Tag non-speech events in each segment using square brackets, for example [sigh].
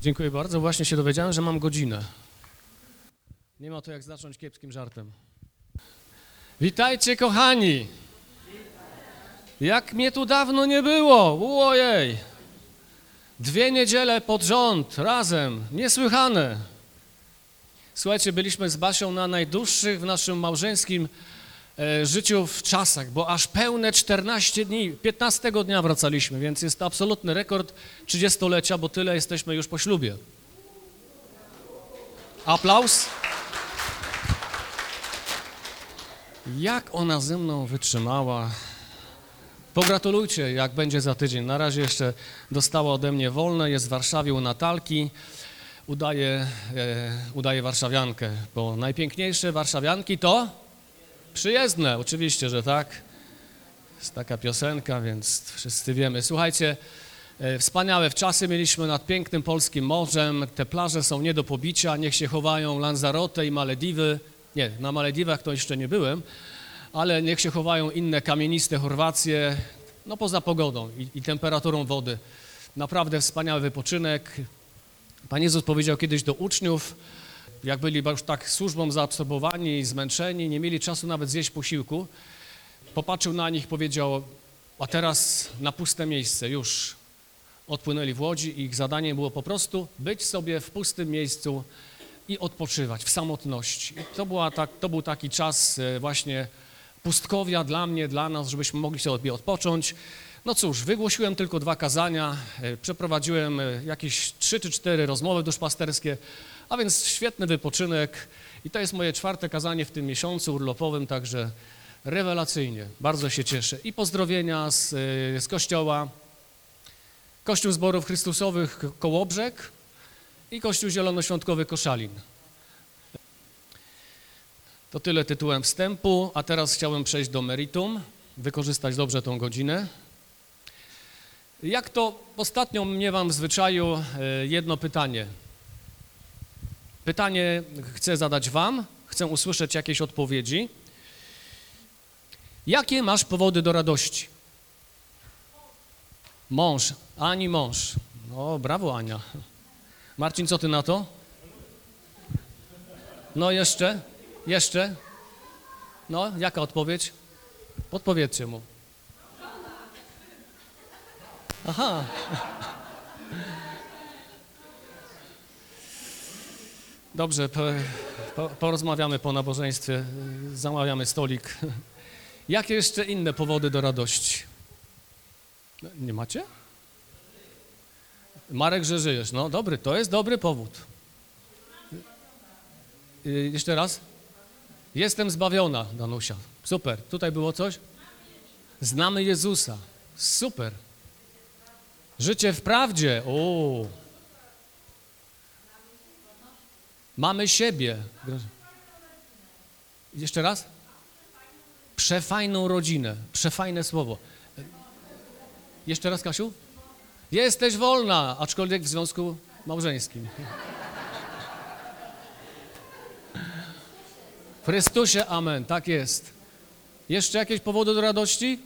Dziękuję bardzo. Właśnie się dowiedziałem, że mam godzinę. Nie ma to jak zacząć kiepskim żartem. Witajcie, kochani! Jak mnie tu dawno nie było! Ojej! Dwie niedziele pod rząd, razem, niesłychane. Słuchajcie, byliśmy z Basią na najdłuższych w naszym małżeńskim życiu w czasach, bo aż pełne 14 dni, 15 dnia wracaliśmy, więc jest to absolutny rekord 30-lecia, bo tyle jesteśmy już po ślubie. Aplauz. Jak ona ze mną wytrzymała. Pogratulujcie, jak będzie za tydzień. Na razie jeszcze dostała ode mnie wolne, jest w Warszawie u Natalki. Udaje, e, udaje warszawiankę, bo najpiękniejsze warszawianki to przyjezdne, oczywiście, że tak. Jest taka piosenka, więc wszyscy wiemy. Słuchajcie, e, wspaniałe wczasy mieliśmy nad pięknym polskim morzem. Te plaże są nie do pobicia, niech się chowają Lanzarote i Malediwy. Nie, na Malediwach to jeszcze nie byłem, ale niech się chowają inne kamieniste Chorwacje, no poza pogodą i, i temperaturą wody. Naprawdę wspaniały wypoczynek. Pan Jezus powiedział kiedyś do uczniów, jak byli już tak służbą zaabsorbowani i zmęczeni, nie mieli czasu nawet zjeść posiłku, popatrzył na nich, powiedział, a teraz na puste miejsce, już odpłynęli w łodzi i ich zadaniem było po prostu być sobie w pustym miejscu i odpoczywać w samotności. I to, była tak, to był taki czas e, właśnie pustkowia dla mnie, dla nas, żebyśmy mogli sobie odpocząć. No cóż, wygłosiłem tylko dwa kazania, e, przeprowadziłem e, jakieś trzy czy cztery rozmowy duszpasterskie, a więc świetny wypoczynek i to jest moje czwarte kazanie w tym miesiącu urlopowym, także rewelacyjnie, bardzo się cieszę. I pozdrowienia z, e, z kościoła, Kościół Zborów Chrystusowych Kołobrzeg i Kościół Zielonoświątkowy Koszalin. To tyle tytułem wstępu, a teraz chciałem przejść do meritum, wykorzystać dobrze tą godzinę. Jak to ostatnio miewam w zwyczaju e, jedno pytanie. Pytanie chcę zadać wam, chcę usłyszeć jakieś odpowiedzi. Jakie masz powody do radości? Mąż, Ani mąż. No, brawo Ania. Marcin, co ty na to? No jeszcze, jeszcze. No, jaka odpowiedź? Podpowiedzcie mu. Aha. Dobrze, po, po, porozmawiamy po nabożeństwie, zamawiamy stolik. Jakie jeszcze inne powody do radości? No, Nie macie? Marek, że żyjesz. No dobry, to jest dobry powód. Y, Jeszcze raz. Jestem zbawiona, Danusia. Super. Tutaj było coś? Znamy Jezusa. Super. Życie w prawdzie. O. Mamy siebie. Jeszcze raz. Przefajną rodzinę. Przefajne słowo. Jeszcze raz, Kasiu? Jesteś wolna, aczkolwiek w związku małżeńskim. W Chrystusie, amen, tak jest. Jeszcze jakieś powody do radości?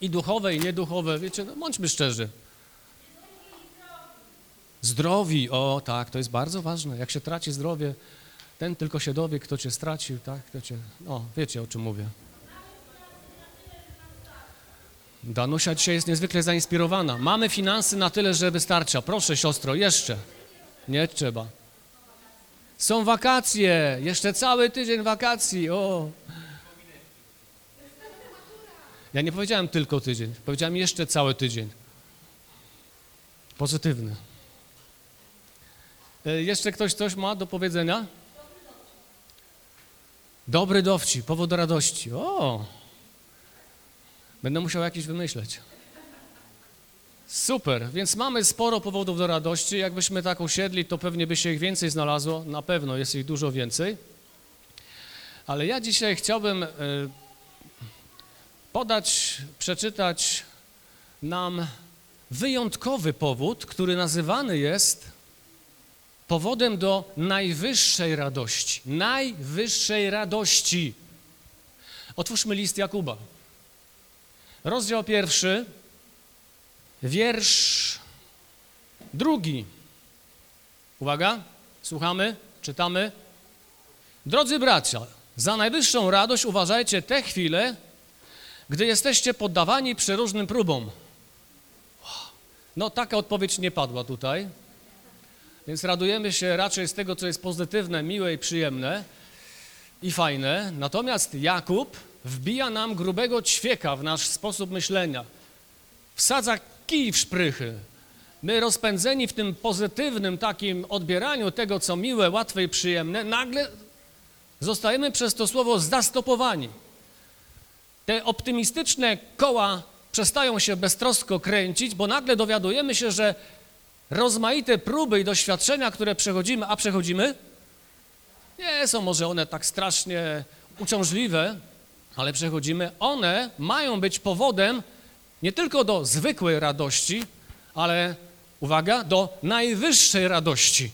I duchowe, i nieduchowe, wiecie, no bądźmy szczerzy. Zdrowi, o tak, to jest bardzo ważne. Jak się traci zdrowie, ten tylko się dowie, kto cię stracił, tak, kto cię, o, wiecie o czym mówię. Danusia dzisiaj jest niezwykle zainspirowana. Mamy finanse na tyle, że wystarcza. Proszę, siostro, jeszcze. Nie trzeba. Są wakacje, jeszcze cały tydzień wakacji. O. Ja nie powiedziałem tylko tydzień, powiedziałem jeszcze cały tydzień. Pozytywny. E, Jeszcze ktoś coś ma do powiedzenia? Dobry dowcip, powód do radości. O! Będę musiał jakiś wymyśleć. Super, więc mamy sporo powodów do radości. Jakbyśmy tak usiedli, to pewnie by się ich więcej znalazło. Na pewno jest ich dużo więcej. Ale ja dzisiaj chciałbym e, podać, przeczytać nam wyjątkowy powód, który nazywany jest powodem do najwyższej radości. Najwyższej radości. Otwórzmy list Jakuba. Rozdział pierwszy, wiersz drugi. Uwaga, słuchamy, czytamy. Drodzy bracia, za najwyższą radość uważajcie te chwile, gdy jesteście poddawani przeróżnym próbom. No, taka odpowiedź nie padła tutaj, więc radujemy się raczej z tego, co jest pozytywne, miłe i przyjemne i fajne. Natomiast Jakub wbija nam grubego ćwieka w nasz sposób myślenia. Wsadza kij w szprychy. My rozpędzeni w tym pozytywnym takim odbieraniu tego, co miłe, łatwe i przyjemne, nagle zostajemy przez to słowo zastopowani. Te optymistyczne koła przestają się beztrosko kręcić, bo nagle dowiadujemy się, że rozmaite próby i doświadczenia, które przechodzimy, a przechodzimy, nie są może one tak strasznie uciążliwe, ale przechodzimy, one mają być powodem nie tylko do zwykłej radości, ale uwaga, do najwyższej radości.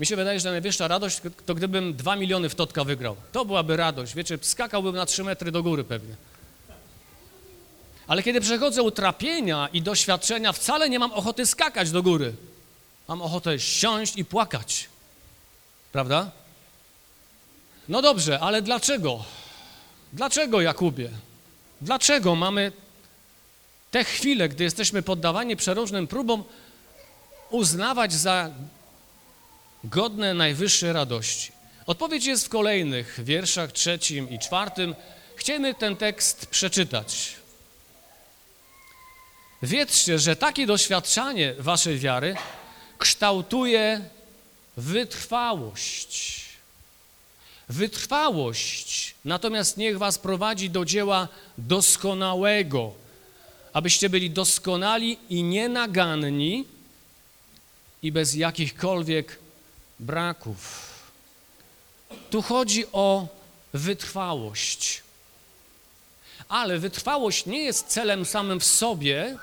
Mi się wydaje, że najwyższa radość to gdybym dwa miliony w Totka wygrał. To byłaby radość. Wiecie, skakałbym na trzy metry do góry pewnie. Ale kiedy przechodzę utrapienia i doświadczenia, wcale nie mam ochoty skakać do góry. Mam ochotę siąść i płakać. Prawda? No dobrze, ale dlaczego? Dlaczego, Jakubie? Dlaczego mamy te chwile, gdy jesteśmy poddawani przeróżnym próbom, uznawać za godne najwyższej radości? Odpowiedź jest w kolejnych wierszach trzecim i czwartym. Chcemy ten tekst przeczytać. Wiedzcie, że takie doświadczanie waszej wiary kształtuje wytrwałość. Wytrwałość natomiast niech was prowadzi do dzieła doskonałego, abyście byli doskonali i nienaganni i bez jakichkolwiek braków. Tu chodzi o wytrwałość. Ale wytrwałość nie jest celem samym w sobie,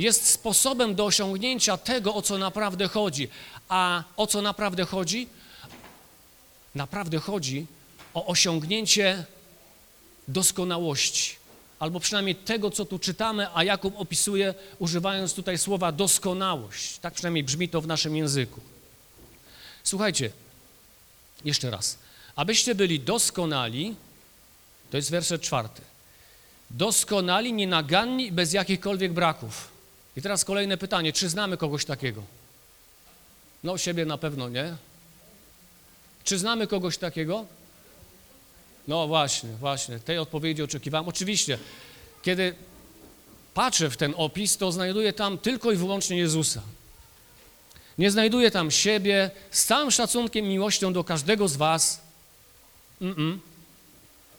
jest sposobem do osiągnięcia tego, o co naprawdę chodzi. A o co naprawdę chodzi? Naprawdę chodzi o osiągnięcie doskonałości, albo przynajmniej tego, co tu czytamy, a Jakub opisuje, używając tutaj słowa doskonałość. Tak przynajmniej brzmi to w naszym języku. Słuchajcie, jeszcze raz. Abyście byli doskonali, to jest werset czwarty. Doskonali, nienaganni bez jakichkolwiek braków. I teraz kolejne pytanie, czy znamy kogoś takiego? No siebie na pewno nie. Czy znamy kogoś takiego? No właśnie, właśnie, tej odpowiedzi oczekiwałem. Oczywiście, kiedy patrzę w ten opis, to znajduję tam tylko i wyłącznie Jezusa. Nie znajduję tam siebie z całym szacunkiem miłością do każdego z was. Mm -mm.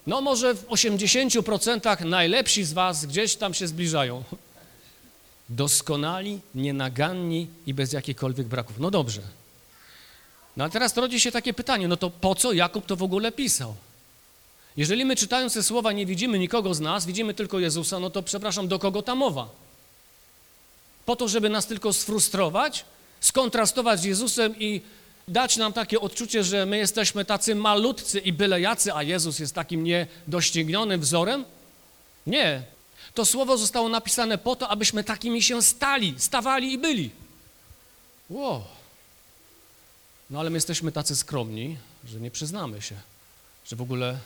No może w 80% najlepsi z was gdzieś tam się zbliżają. Doskonali, nienaganni i bez jakichkolwiek braków. No dobrze. No a teraz rodzi się takie pytanie, no to po co Jakub to w ogóle pisał? Jeżeli my czytając te słowa nie widzimy nikogo z nas, widzimy tylko Jezusa, no to przepraszam, do kogo ta mowa? Po to, żeby nas tylko sfrustrować, skontrastować z Jezusem i dać nam takie odczucie, że my jesteśmy tacy malutcy i byle jacy, a Jezus jest takim niedoścignionym wzorem? Nie. To słowo zostało napisane po to, abyśmy takimi się stali, stawali i byli. Wow. No ale my jesteśmy tacy skromni, że nie przyznamy się, że w ogóle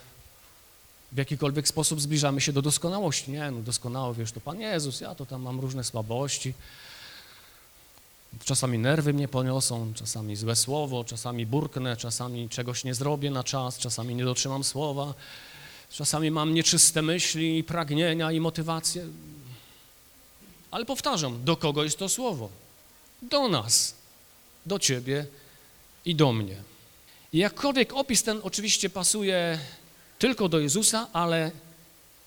w jakikolwiek sposób zbliżamy się do doskonałości. Nie, no doskonały, wiesz, to Pan Jezus, ja to tam mam różne słabości. Czasami nerwy mnie poniosą, czasami złe słowo, czasami burknę, czasami czegoś nie zrobię na czas, czasami nie dotrzymam słowa, czasami mam nieczyste myśli, pragnienia i motywacje. Ale powtarzam, do kogo jest to słowo? Do nas, do Ciebie i do mnie. I jakkolwiek opis ten oczywiście pasuje tylko do Jezusa, ale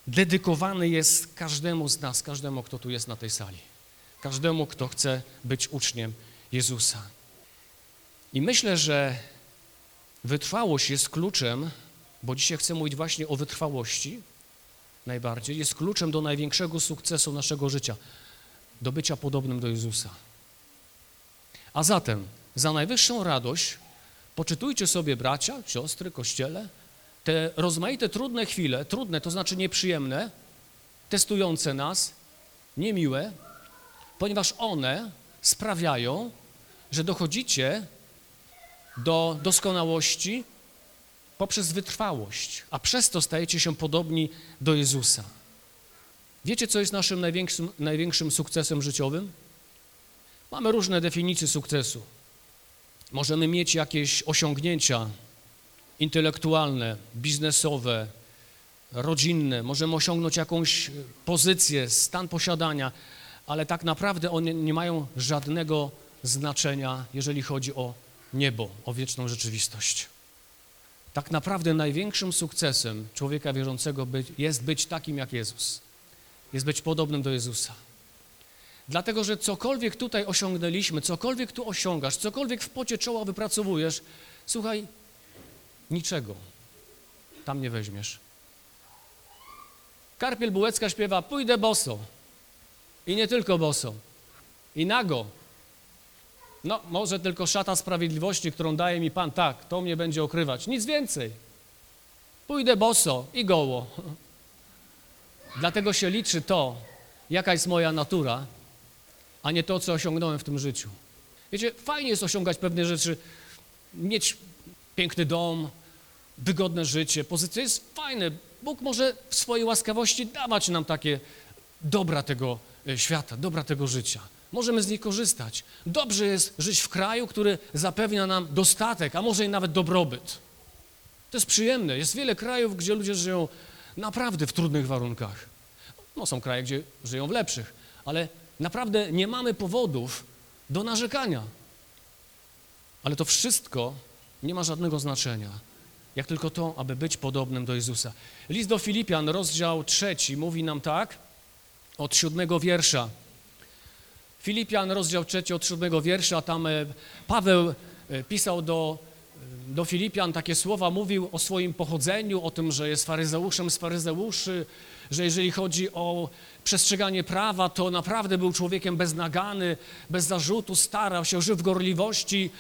dedykowany jest każdemu z nas, każdemu, kto tu jest na tej sali. Każdemu, kto chce być uczniem Jezusa. I myślę, że wytrwałość jest kluczem, bo dzisiaj chcę mówić właśnie o wytrwałości najbardziej, jest kluczem do największego sukcesu naszego życia, do bycia podobnym do Jezusa. A zatem za najwyższą radość poczytujcie sobie bracia, siostry, kościele, te rozmaite trudne chwile, trudne to znaczy nieprzyjemne, testujące nas, niemiłe, ponieważ one sprawiają, że dochodzicie do doskonałości poprzez wytrwałość, a przez to stajecie się podobni do Jezusa. Wiecie, co jest naszym największym, największym sukcesem życiowym? Mamy różne definicje sukcesu. Możemy mieć jakieś osiągnięcia intelektualne, biznesowe, rodzinne, możemy osiągnąć jakąś pozycję, stan posiadania, ale tak naprawdę one nie mają żadnego znaczenia, jeżeli chodzi o niebo, o wieczną rzeczywistość. Tak naprawdę największym sukcesem człowieka wierzącego być, jest być takim jak Jezus. Jest być podobnym do Jezusa. Dlatego, że cokolwiek tutaj osiągnęliśmy, cokolwiek tu osiągasz, cokolwiek w pocie czoła wypracowujesz, słuchaj, niczego tam nie weźmiesz. Karpiel Bułecka śpiewa, pójdę boso. I nie tylko boso. I nago. No, może tylko szata sprawiedliwości, którą daje mi Pan, tak, to mnie będzie okrywać. Nic więcej. Pójdę boso i goło. [laughs] Dlatego się liczy to, jaka jest moja natura, a nie to, co osiągnąłem w tym życiu. Wiecie, fajnie jest osiągać pewne rzeczy, mieć piękny dom, wygodne życie, pozycja jest fajne. Bóg może w swojej łaskawości dawać nam takie dobra tego e, świata, dobra tego życia. Możemy z nich korzystać. Dobrze jest żyć w kraju, który zapewnia nam dostatek, a może i nawet dobrobyt. To jest przyjemne. Jest wiele krajów, gdzie ludzie żyją naprawdę w trudnych warunkach. No są kraje, gdzie żyją w lepszych, ale naprawdę nie mamy powodów do narzekania. Ale to wszystko nie ma żadnego znaczenia, jak tylko to, aby być podobnym do Jezusa. List do Filipian, rozdział trzeci, mówi nam tak, od siódmego wiersza. Filipian, rozdział trzeci, od siódmego wiersza, tam e, Paweł e, pisał do, e, do Filipian takie słowa, mówił o swoim pochodzeniu, o tym, że jest faryzeuszem z faryzeuszy, że jeżeli chodzi o przestrzeganie prawa, to naprawdę był człowiekiem beznagany, bez zarzutu, starał się, żył w gorliwości,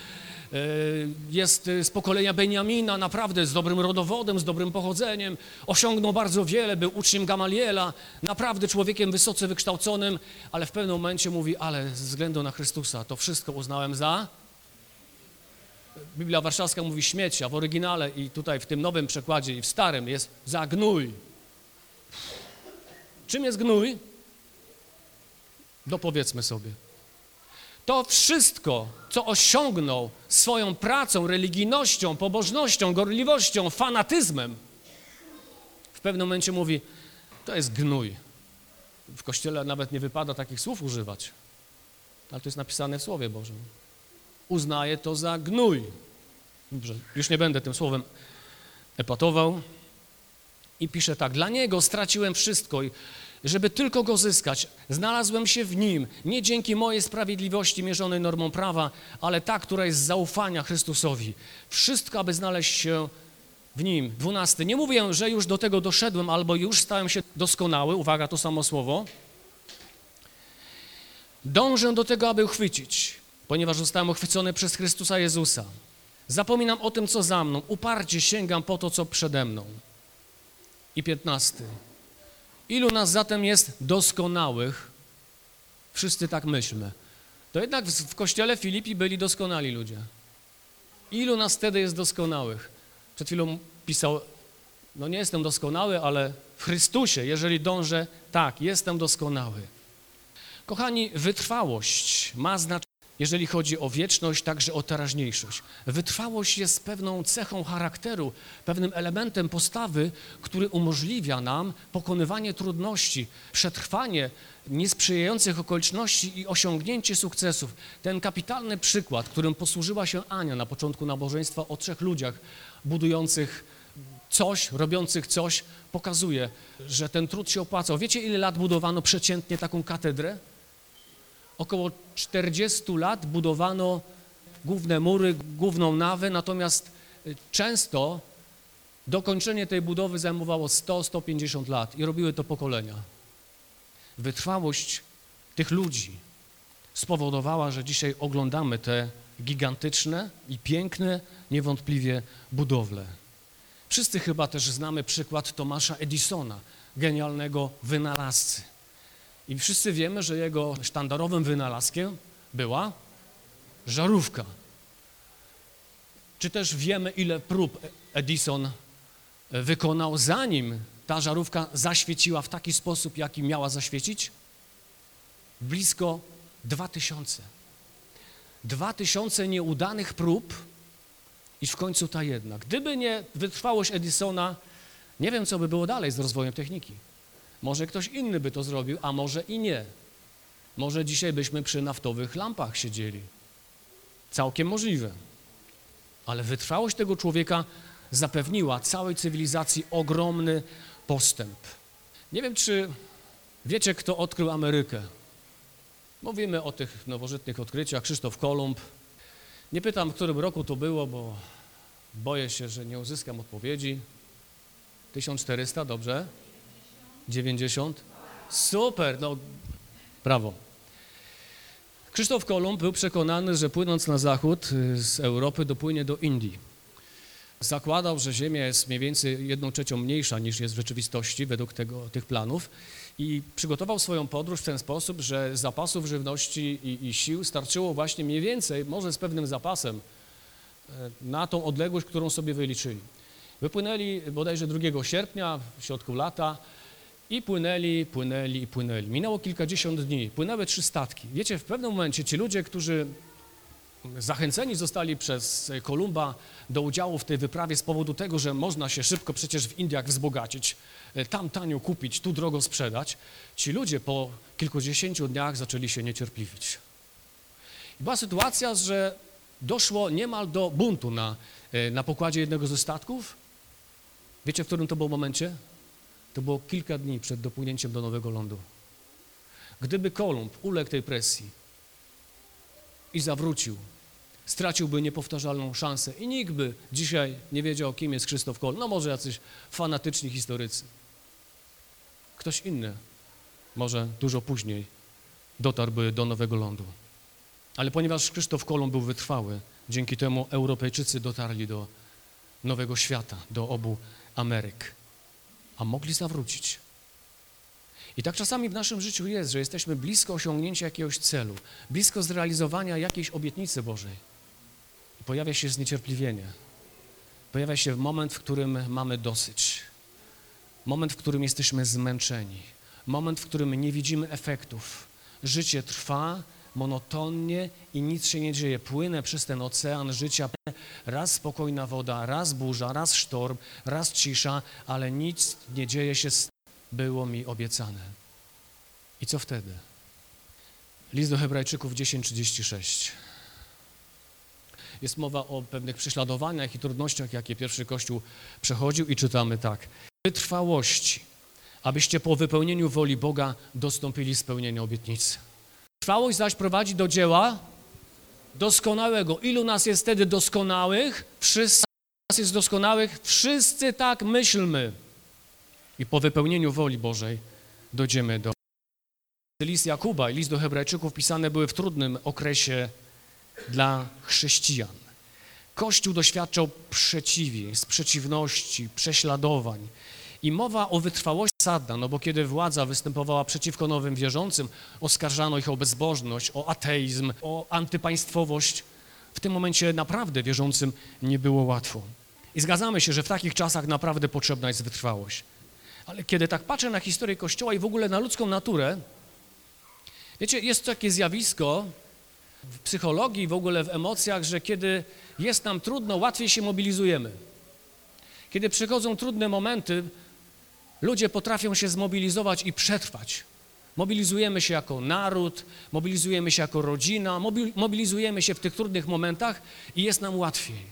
jest z pokolenia Beniamina, naprawdę z dobrym rodowodem, z dobrym pochodzeniem, osiągnął bardzo wiele, był uczniem Gamaliela, naprawdę człowiekiem wysoce wykształconym, ale w pewnym momencie mówi, ale ze względu na Chrystusa to wszystko uznałem za... Biblia Warszawska mówi śmieć, a w oryginale i tutaj w tym nowym przekładzie i w starym jest za gnój. Czym jest gnój? Dopowiedzmy sobie. To wszystko, co osiągnął swoją pracą, religijnością, pobożnością, gorliwością, fanatyzmem, w pewnym momencie mówi, to jest gnój. W Kościele nawet nie wypada takich słów używać, ale to jest napisane w Słowie Bożym. Uznaje to za gnój. Dobrze, już nie będę tym słowem epatował. I pisze tak, dla Niego straciłem wszystko i żeby tylko Go zyskać. Znalazłem się w Nim, nie dzięki mojej sprawiedliwości mierzonej normą prawa, ale ta, która jest z zaufania Chrystusowi. Wszystko, aby znaleźć się w Nim. Dwunasty. Nie mówię, że już do tego doszedłem albo już stałem się doskonały. Uwaga, to samo słowo. Dążę do tego, aby uchwycić, ponieważ zostałem uchwycony przez Chrystusa Jezusa. Zapominam o tym, co za mną. Uparcie sięgam po to, co przede mną. I piętnasty. Ilu nas zatem jest doskonałych? Wszyscy tak myślmy. To jednak w kościele Filipi byli doskonali ludzie. Ilu nas wtedy jest doskonałych? Przed chwilą pisał, no nie jestem doskonały, ale w Chrystusie, jeżeli dążę, tak, jestem doskonały. Kochani, wytrwałość ma znaczenie jeżeli chodzi o wieczność, także o teraźniejszość. Wytrwałość jest pewną cechą charakteru, pewnym elementem postawy, który umożliwia nam pokonywanie trudności, przetrwanie niesprzyjających okoliczności i osiągnięcie sukcesów. Ten kapitalny przykład, którym posłużyła się Ania na początku nabożeństwa o trzech ludziach budujących coś, robiących coś, pokazuje, że ten trud się opłacał. Wiecie, ile lat budowano przeciętnie taką katedrę? Około 40 lat budowano główne mury, główną nawę, natomiast y, często dokończenie tej budowy zajmowało 100-150 lat i robiły to pokolenia. Wytrwałość tych ludzi spowodowała, że dzisiaj oglądamy te gigantyczne i piękne, niewątpliwie budowle. Wszyscy chyba też znamy przykład Tomasza Edisona, genialnego wynalazcy. I wszyscy wiemy, że jego sztandarowym wynalazkiem była żarówka. Czy też wiemy, ile prób Edison wykonał, zanim ta żarówka zaświeciła w taki sposób, jaki miała zaświecić? Blisko 2000. 2000 nieudanych prób i w końcu ta jedna. Gdyby nie wytrwałość Edisona, nie wiem, co by było dalej z rozwojem techniki. Może ktoś inny by to zrobił, a może i nie. Może dzisiaj byśmy przy naftowych lampach siedzieli. Całkiem możliwe. Ale wytrwałość tego człowieka zapewniła całej cywilizacji ogromny postęp. Nie wiem, czy wiecie, kto odkrył Amerykę. Mówimy o tych nowożytnych odkryciach. Krzysztof Kolumb. Nie pytam, w którym roku to było, bo boję się, że nie uzyskam odpowiedzi. 1400, dobrze? 90? Super, no brawo. Krzysztof Kolumb był przekonany, że płynąc na zachód y, z Europy dopłynie do Indii. Zakładał, że Ziemia jest mniej więcej jedną trzecią mniejsza niż jest w rzeczywistości według tego, tych planów i przygotował swoją podróż w ten sposób, że zapasów żywności i, i sił starczyło właśnie mniej więcej, może z pewnym zapasem, e, na tą odległość, którą sobie wyliczyli. Wypłynęli bodajże 2 sierpnia, w środku lata i płynęli, płynęli i płynęli. Minęło kilkadziesiąt dni, płynęły trzy statki. Wiecie, w pewnym momencie ci ludzie, którzy zachęceni zostali przez Kolumba do udziału w tej wyprawie z powodu tego, że można się szybko przecież w Indiach wzbogacić, e, tam tanio kupić, tu drogo sprzedać, ci ludzie po kilkudziesięciu dniach zaczęli się niecierpliwić. I była sytuacja, że doszło niemal do buntu na, e, na pokładzie jednego ze statków. Wiecie, w którym to było momencie? To było kilka dni przed dopłynięciem do nowego lądu. Gdyby Kolumb uległ tej presji i zawrócił, straciłby niepowtarzalną szansę i nikt by dzisiaj nie wiedział, kim jest Krzysztof Kolumb. No może jacyś fanatyczni historycy. Ktoś inny, może dużo później, dotarłby do nowego lądu. Ale ponieważ Krzysztof Kolumb był wytrwały, dzięki temu Europejczycy dotarli do nowego świata, do obu Ameryk, a mogli zawrócić. I tak czasami w naszym życiu jest, że jesteśmy blisko osiągnięcia jakiegoś celu, blisko zrealizowania jakiejś obietnicy Bożej. I pojawia się zniecierpliwienie. Pojawia się moment, w którym mamy dosyć. Moment, w którym jesteśmy zmęczeni. Moment, w którym nie widzimy efektów. Życie trwa monotonnie i nic się nie dzieje. Płynę przez ten ocean życia, raz spokojna woda, raz burza, raz sztorm, raz cisza, ale nic nie dzieje się było mi obiecane. I co wtedy? List do Hebrajczyków 10:36. Jest mowa o pewnych prześladowaniach i trudnościach, jakie pierwszy Kościół przechodził i czytamy tak. Wytrwałości, abyście po wypełnieniu woli Boga dostąpili spełnienia obietnicy. Trwałość zaś prowadzi do dzieła doskonałego. Ilu nas jest wtedy doskonałych? Wszyscy nas jest doskonałych. Wszyscy tak myślmy. I po wypełnieniu woli Bożej dojdziemy do. List Jakuba i list do Hebrajczyków pisane były w trudnym okresie dla chrześcijan. Kościół doświadczał przeciwieństw, przeciwności, prześladowań. I mowa o wytrwałości sadna, no bo kiedy władza występowała przeciwko nowym wierzącym, oskarżano ich o bezbożność, o ateizm, o antypaństwowość. W tym momencie naprawdę wierzącym nie było łatwo. I zgadzamy się, że w takich czasach naprawdę potrzebna jest wytrwałość. Ale kiedy tak patrzę na historię Kościoła i w ogóle na ludzką naturę, wiecie, jest takie zjawisko w psychologii, w ogóle w emocjach, że kiedy jest nam trudno, łatwiej się mobilizujemy. Kiedy przychodzą trudne momenty, ludzie potrafią się zmobilizować i przetrwać. Mobilizujemy się jako naród, mobilizujemy się jako rodzina, mobilizujemy się w tych trudnych momentach i jest nam łatwiej.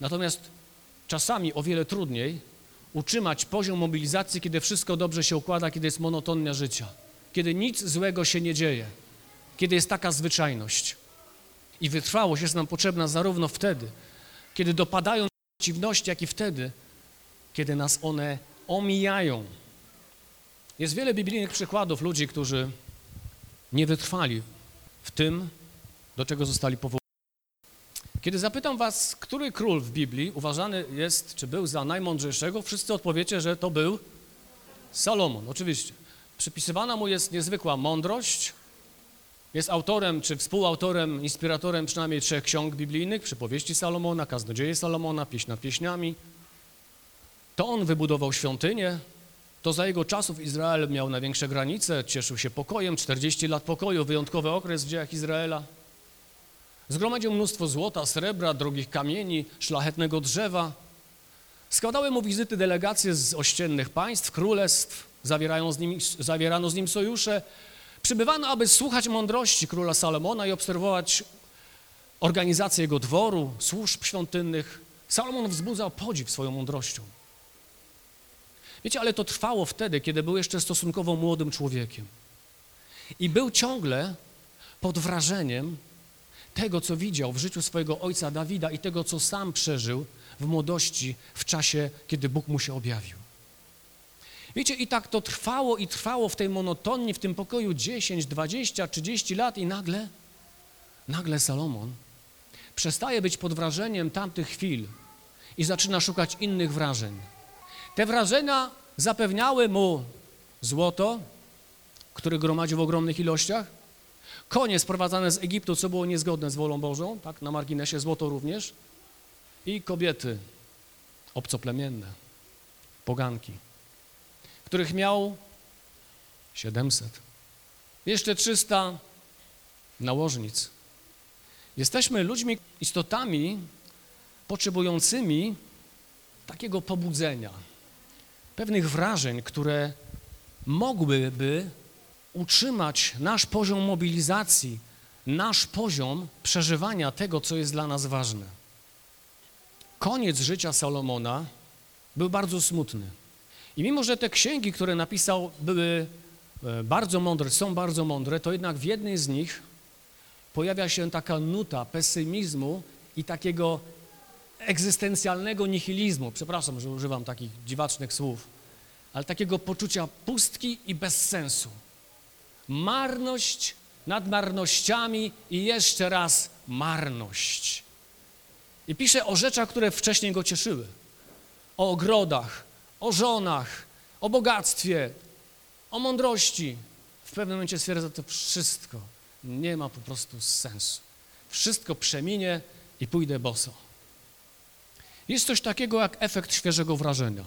Natomiast czasami o wiele trudniej utrzymać poziom mobilizacji, kiedy wszystko dobrze się układa, kiedy jest monotonia życia, kiedy nic złego się nie dzieje, kiedy jest taka zwyczajność. I wytrwałość jest nam potrzebna zarówno wtedy, kiedy dopadają przeciwności, jak i wtedy, kiedy nas one omijają. Jest wiele biblijnych przykładów ludzi, którzy nie wytrwali w tym, do czego zostali powołani. Kiedy zapytam was, który król w Biblii uważany jest, czy był za najmądrzejszego, wszyscy odpowiecie, że to był Salomon, oczywiście. Przypisywana mu jest niezwykła mądrość, Jest autorem czy współautorem, inspiratorem przynajmniej trzech ksiąg biblijnych, przypowieści Salomona, kaznodzieje Salomona, pieśń nad pieśniami. To on wybudował świątynię, to za jego czasów Izrael miał największe granice, cieszył się pokojem, 40 lat pokoju, wyjątkowy okres w dziejach Izraela. Zgromadził mnóstwo złota, srebra, drogich kamieni, szlachetnego drzewa. Składały mu wizyty delegacje z ościennych państw, królestw, z nim, zawierano z nim sojusze. Przybywano, aby słuchać mądrości króla Salomona i obserwować organizację jego dworu, służb świątynnych. Salomon wzbudzał podziw swoją mądrością. Wiecie, ale to trwało wtedy, kiedy był jeszcze stosunkowo młodym człowiekiem. I był ciągle pod wrażeniem tego, co widział w życiu swojego ojca Dawida i tego, co sam przeżył w młodości, w czasie, kiedy Bóg mu się objawił. Wiecie, i tak to trwało i trwało w tej monotonii, w tym pokoju 10, 20, 30 lat i nagle, nagle Salomon przestaje być pod wrażeniem tamtych chwil i zaczyna szukać innych wrażeń. Te wrażenia zapewniały mu złoto, które gromadził w ogromnych ilościach, konie sprowadzane z Egiptu, co było niezgodne z wolą Bożą, tak, na marginesie złoto również, i kobiety obcoplemienne, poganki, których miał 700. Jeszcze 300 nałożnic. Jesteśmy ludźmi, istotami potrzebującymi takiego pobudzenia, pewnych wrażeń, które mogłyby utrzymać nasz poziom mobilizacji, nasz poziom przeżywania tego, co jest dla nas ważne. Koniec życia Salomona był bardzo smutny. I mimo, że te księgi, które napisał, były e, bardzo mądre, są bardzo mądre, to jednak w jednej z nich pojawia się taka nuta pesymizmu i takiego egzystencjalnego nihilizmu. Przepraszam, że używam takich dziwacznych słów, ale takiego poczucia pustki i bezsensu. Marność nad marnościami i jeszcze raz marność. I pisze o rzeczach, które wcześniej go cieszyły. O ogrodach, o żonach, o bogactwie, o mądrości. W pewnym momencie stwierdza, to wszystko nie ma po prostu sensu. Wszystko przeminie i pójdę boso. Jest coś takiego jak efekt świeżego wrażenia.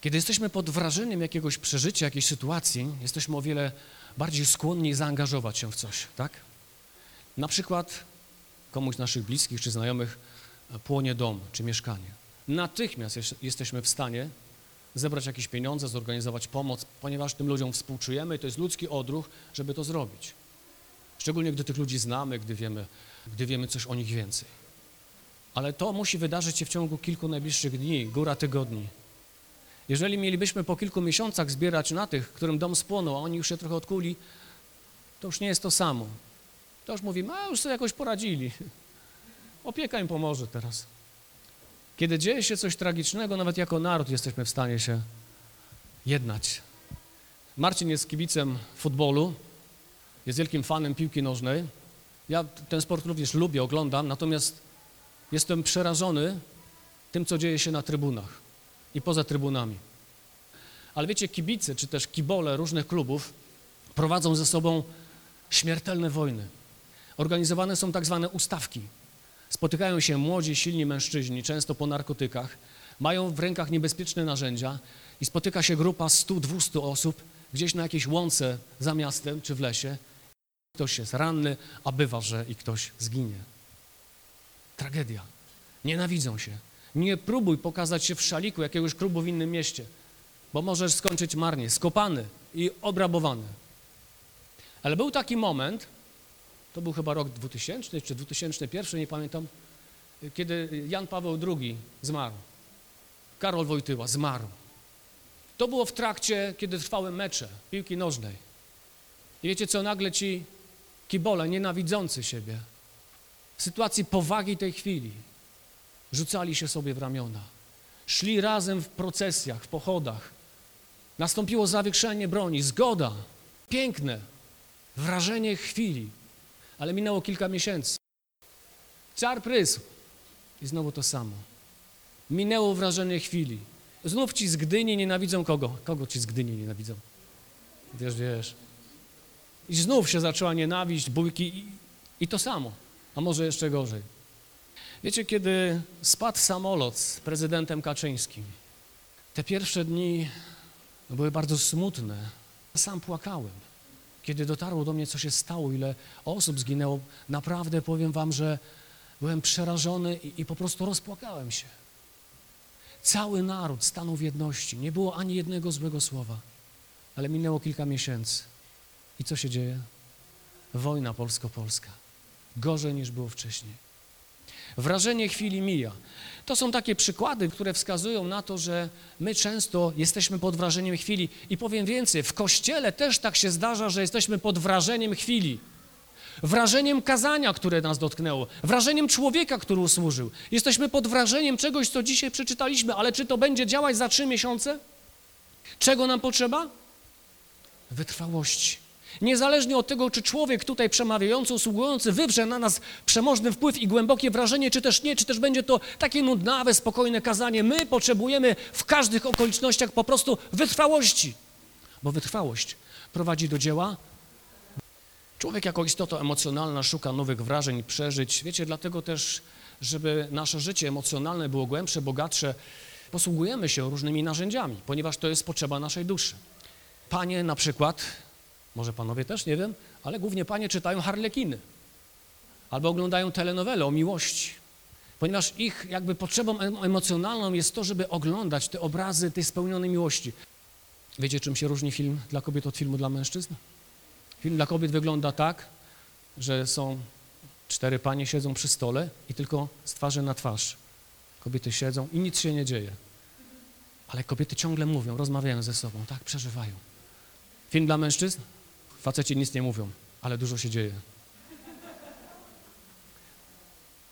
Kiedy jesteśmy pod wrażeniem jakiegoś przeżycia, jakiejś sytuacji, jesteśmy o wiele bardziej skłonni zaangażować się w coś, tak? Na przykład komuś z naszych bliskich czy znajomych płonie dom czy mieszkanie. Natychmiast jest, jesteśmy w stanie zebrać jakieś pieniądze, zorganizować pomoc, ponieważ tym ludziom współczujemy i to jest ludzki odruch, żeby to zrobić. Szczególnie gdy tych ludzi znamy, gdy wiemy, gdy wiemy coś o nich więcej. Ale to musi wydarzyć się w ciągu kilku najbliższych dni, góra tygodni. Jeżeli mielibyśmy po kilku miesiącach zbierać na tych, którym dom spłonął, a oni już się trochę odkuli, to już nie jest to samo. To już mówimy, a już sobie jakoś poradzili. [laughs] Opieka im pomoże teraz. Kiedy dzieje się coś tragicznego, nawet jako naród jesteśmy w stanie się jednać. Marcin jest kibicem futbolu, jest wielkim fanem piłki nożnej. Ja ten sport również lubię, oglądam, natomiast jestem przerażony tym, co dzieje się na trybunach i poza trybunami. Ale wiecie, kibice czy też kibole różnych klubów prowadzą ze sobą śmiertelne wojny. Organizowane są tak zwane ustawki. Spotykają się młodzi, silni mężczyźni, często po narkotykach, mają w rękach niebezpieczne narzędzia i spotyka się grupa 100-200 osób gdzieś na jakiejś łące za miastem czy w lesie. Ktoś jest ranny, a bywa, że i ktoś zginie. Tragedia. Nienawidzą się. Nie próbuj pokazać się w szaliku jakiegoś klubu w innym mieście, bo możesz skończyć marnie, skopany i obrabowany. Ale był taki moment, to był chyba rok 2000 czy 2001, nie pamiętam, kiedy Jan Paweł II zmarł. Karol Wojtyła zmarł. To było w trakcie, kiedy trwały mecze piłki nożnej. I wiecie co, nagle ci kibole nienawidzący siebie sytuacji powagi tej chwili rzucali się sobie w ramiona. Szli razem w procesjach, w pochodach. Nastąpiło zawieszenie broni, zgoda, piękne, wrażenie chwili, ale minęło kilka miesięcy. Czar prysł i znowu to samo. Minęło wrażenie chwili. Znów ci z Gdyni nienawidzą kogo? Kogo ci z Gdyni nienawidzą? Wiesz, wiesz. I znów się zaczęła nienawiść, bójki i, i to samo, a może jeszcze gorzej. Wiecie, kiedy spadł samolot z prezydentem Kaczyńskim, te pierwsze dni były bardzo smutne. Sam płakałem. Kiedy dotarło do mnie, co się stało, ile osób zginęło, naprawdę powiem wam, że byłem przerażony i, i po prostu rozpłakałem się. Cały naród stanął w jedności. Nie było ani jednego złego słowa. Ale minęło kilka miesięcy. I co się dzieje? Wojna polsko-polska. Gorzej niż było wcześniej. Wrażenie chwili mija. To są takie przykłady, które wskazują na to, że my często jesteśmy pod wrażeniem chwili. I powiem więcej, w kościele też tak się zdarza, że jesteśmy pod wrażeniem chwili. Wrażeniem kazania, które nas dotknęło, wrażeniem człowieka, który usłużył. Jesteśmy pod wrażeniem czegoś, co dzisiaj przeczytaliśmy, ale czy to będzie działać za trzy miesiące? Czego nam potrzeba? Wytrwałości. Niezależnie od tego, czy człowiek tutaj przemawiający, usługujący wywrze na nas przemożny wpływ i głębokie wrażenie, czy też nie, czy też będzie to takie nudnawe, spokojne kazanie, my potrzebujemy w każdych okolicznościach po prostu wytrwałości, bo wytrwałość prowadzi do dzieła. Człowiek jako istota emocjonalna szuka nowych wrażeń przeżyć. Wiecie, dlatego też, żeby nasze życie emocjonalne było głębsze, bogatsze, posługujemy się różnymi narzędziami, ponieważ to jest potrzeba naszej duszy. Panie na przykład może panowie też, nie wiem, ale głównie panie czytają harlekiny albo oglądają telenowele o miłości, ponieważ ich jakby potrzebą em- emocjonalną jest to, żeby oglądać te obrazy tej spełnionej miłości. Wiecie, czym się różni film dla kobiet od filmu dla mężczyzn? Film dla kobiet wygląda tak, że są cztery panie siedzą przy stole i tylko z twarzy na twarz. Kobiety siedzą i nic się nie dzieje. Ale kobiety ciągle mówią, rozmawiają ze sobą, tak, przeżywają. Film dla mężczyzn? Faceci nic nie mówią, ale dużo się dzieje.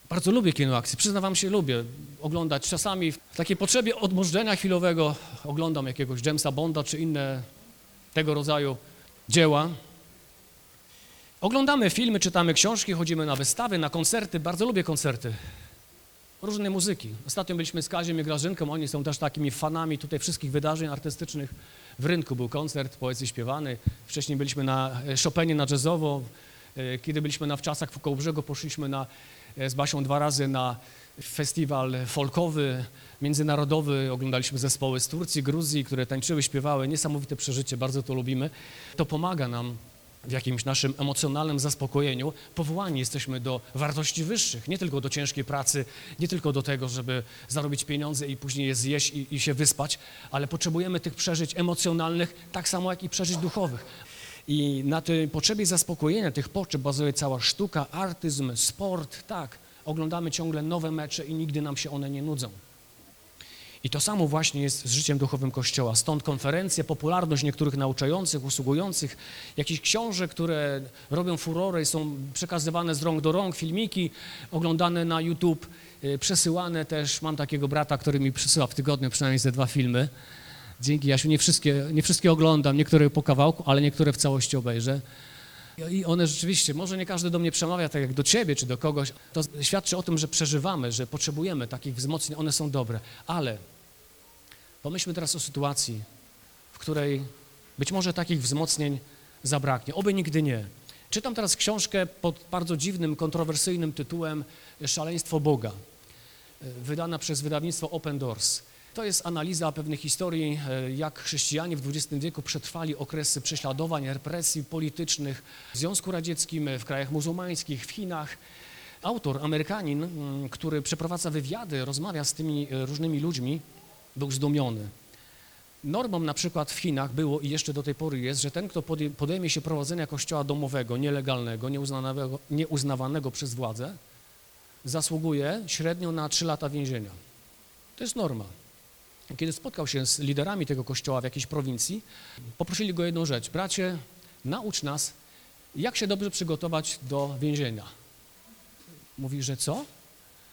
Bardzo lubię kino akcji, przyznawam się, lubię oglądać. Czasami w takiej potrzebie odmożdżenia chwilowego oglądam jakiegoś Jamesa Bonda czy inne tego rodzaju dzieła. Oglądamy filmy, czytamy książki, chodzimy na wystawy, na koncerty. Bardzo lubię koncerty. Różne muzyki. Ostatnio byliśmy z Kaziem i Grażynką, oni są też takimi fanami tutaj wszystkich wydarzeń artystycznych. W rynku był koncert, poezji śpiewany. Wcześniej byliśmy na e, Chopinie, na jazzowo. E, Kiedy byliśmy na Wczasach w Kołobrzegu, poszliśmy na, e, z Basią dwa razy na festiwal folkowy, międzynarodowy. Oglądaliśmy zespoły z Turcji, Gruzji, które tańczyły, śpiewały. Niesamowite przeżycie, bardzo to lubimy. To pomaga nam w jakimś naszym emocjonalnym zaspokojeniu. Powołani jesteśmy do wartości wyższych, nie tylko do ciężkiej pracy, nie tylko do tego, żeby zarobić pieniądze i później je zjeść i, i się wyspać, ale potrzebujemy tych przeżyć emocjonalnych, tak samo jak i przeżyć duchowych. I na tej potrzebie zaspokojenia tych potrzeb bazuje cała sztuka, artyzm, sport, tak. Oglądamy ciągle nowe mecze i nigdy nam się one nie nudzą. I to samo właśnie jest z życiem duchowym Kościoła. Stąd konferencje, popularność niektórych nauczających, usługujących, jakichś książek, które robią furorę i są przekazywane z rąk do rąk, filmiki oglądane na YouTube, y, przesyłane też. Mam takiego brata, który mi przysyła w tygodniu przynajmniej ze dwa filmy. Dzięki Jasiu, nie wszystkie, nie wszystkie oglądam, niektóre po kawałku, ale niektóre w całości obejrzę. I one rzeczywiście, może nie każdy do mnie przemawia tak jak do ciebie czy do kogoś, to świadczy o tym, że przeżywamy, że potrzebujemy takich wzmocnień, one są dobre, ale pomyślmy teraz o sytuacji, w której być może takich wzmocnień zabraknie, oby nigdy nie. Czytam teraz książkę pod bardzo dziwnym, kontrowersyjnym tytułem Szaleństwo Boga, wydana przez wydawnictwo Open Doors. To jest analiza pewnych historii, e, jak chrześcijanie w XX wieku przetrwali okresy prześladowań, represji politycznych w Związku Radzieckim, w krajach muzułmańskich, w Chinach. Autor, Amerykanin, który przeprowadza wywiady, rozmawia z tymi e, różnymi ludźmi, był zdumiony. Normą na przykład w Chinach było i jeszcze do tej pory jest, że ten, kto podej- podejmie się prowadzenia kościoła domowego, nielegalnego, nieuznawanego, nieuznawanego przez władzę, zasługuje średnio na 3 lata więzienia. To jest norma. Kiedy spotkał się z liderami tego kościoła w jakiejś prowincji, poprosili go jedną rzecz. Bracie, naucz nas, jak się dobrze przygotować do więzienia. Mówi, że co?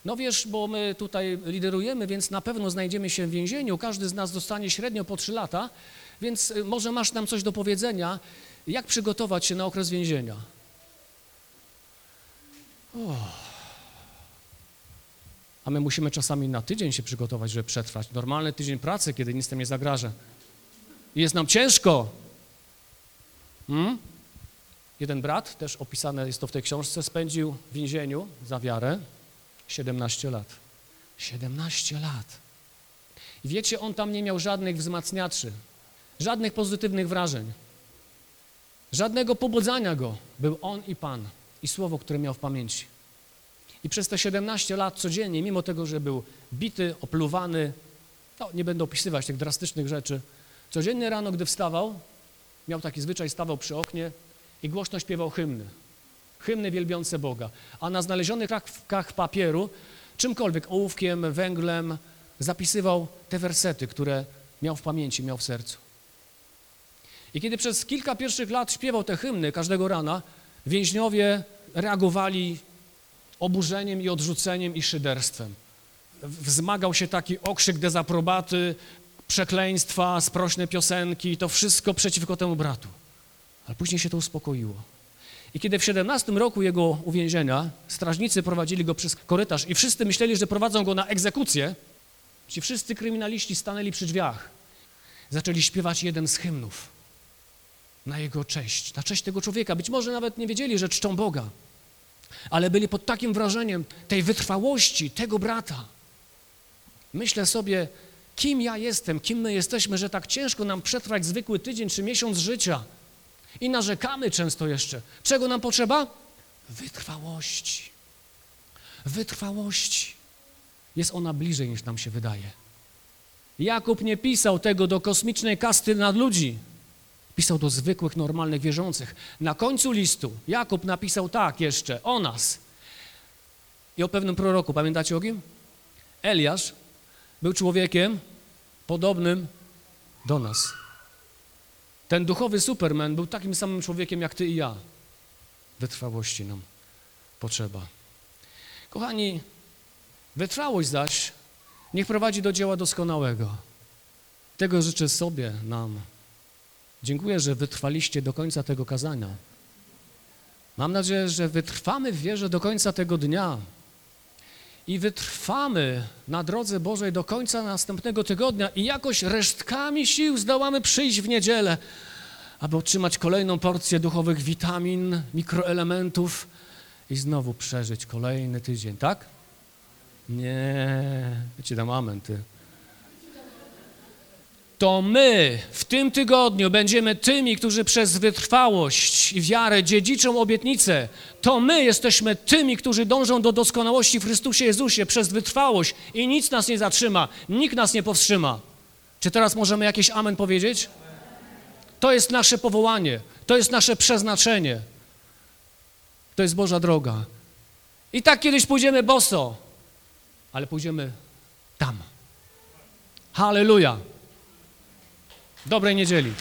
No wiesz, bo my tutaj liderujemy, więc na pewno znajdziemy się w więzieniu. Każdy z nas dostanie średnio po trzy lata, więc y, może masz nam coś do powiedzenia, jak przygotować się na okres więzienia. A my musimy czasami na tydzień się przygotować, żeby przetrwać. Normalny tydzień pracy, kiedy nic nam nie zagraża. I jest nam ciężko. Hmm? Jeden brat, też opisane jest to w tej książce, spędził w więzieniu za wiarę 17 lat. 17 lat. I wiecie, on tam nie miał żadnych wzmacniaczy, żadnych pozytywnych wrażeń, żadnego pobudzania go. Był on i Pan i słowo, które miał w pamięci. I przez te 17 lat codziennie, mimo tego, że był bity, opluwany, no nie będę opisywać tych drastycznych rzeczy, codziennie rano, gdy wstawał, miał taki zwyczaj, stawał przy oknie i głośno śpiewał hymny. Hymny wielbiące Boga. A na znalezionych kawkach papieru, czymkolwiek, ołówkiem, węglem, zapisywał te wersety, które miał w pamięci, miał w sercu. I kiedy przez kilka pierwszych lat śpiewał te hymny każdego rana, więźniowie reagowali oburzeniem i odrzuceniem i szyderstwem. Wzmagał się taki okrzyk dezaprobaty, przekleństwa, sprośne piosenki, to wszystko przeciwko temu bratu. Ale później się to uspokoiło. I kiedy w 17 roku jego uwięzienia strażnicy prowadzili go przez korytarz i wszyscy myśleli, że prowadzą go na egzekucję, ci wszyscy kryminaliści stanęli przy drzwiach. Zaczęli śpiewać jeden z hymnów na jego cześć, na cześć tego człowieka. Być może nawet nie wiedzieli, że czczą Boga, ale byli pod takim wrażeniem tej wytrwałości tego brata. Myślę sobie, kim ja jestem, kim my jesteśmy, że tak ciężko nam przetrwać zwykły tydzień czy miesiąc życia. I narzekamy często jeszcze. Czego nam potrzeba? Wytrwałości. Wytrwałości. Jest ona bliżej niż nam się wydaje. Jakub nie pisał tego do kosmicznej kasty nad ludzi. Pisał do zwykłych, normalnych wierzących. Na końcu listu Jakub napisał tak jeszcze o nas i o pewnym proroku. Pamiętacie o kim? Eliasz był człowiekiem podobnym do nas. Ten duchowy Superman był takim samym człowiekiem jak ty i ja. Wytrwałości nam potrzeba. Kochani, wytrwałość zaś niech prowadzi do dzieła doskonałego. Tego życzę sobie, nam. Dziękuję, że wytrwaliście do końca tego kazania. Mam nadzieję, że wytrwamy w wierze do końca tego dnia i wytrwamy na drodze Bożej do końca następnego tygodnia i jakoś resztkami sił zdołamy przyjść w niedzielę, aby otrzymać kolejną porcję duchowych witamin, mikroelementów i znowu przeżyć kolejny tydzień, tak? Nie, ci dam amen, ty. To my w tym tygodniu będziemy tymi, którzy przez wytrwałość i wiarę dziedziczą obietnicę. To my jesteśmy tymi, którzy dążą do doskonałości w Chrystusie Jezusie przez wytrwałość i nic nas nie zatrzyma, nikt nas nie powstrzyma. Czy teraz możemy jakieś amen powiedzieć? To jest nasze powołanie, to jest nasze przeznaczenie. To jest Boża droga. I tak kiedyś pójdziemy boso, ale pójdziemy tam. Halleluja. Dobrej niedzieli.